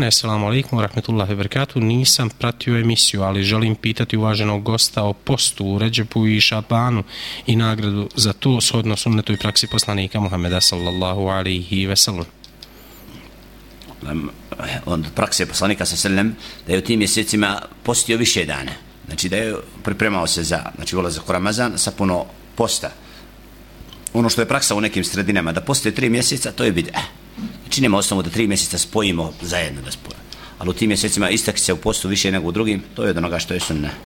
dan, assalamu alaikum wa rahmetullahi wabarakatuh. Nisam pratio emisiju, ali želim pitati uvaženog gosta o postu u Ređepu i Šabanu i nagradu za to shodno sunnetu i praksi poslanika Muhammeda sallallahu alaihi ve sellem. Eh, od prakse poslanika sa sellem da je u tim mjesecima postio više dana. Znači da je pripremao se za znači ulazak u Ramazan sa puno posta. Ono što je praksa u nekim sredinama da postoje tri mjeseca, to je bid'ah činimo osnovu da tri mjeseca spojimo zajedno da spojimo. Ali u tim mjesecima istak se u postu više nego u drugim, to je od onoga što je sunna.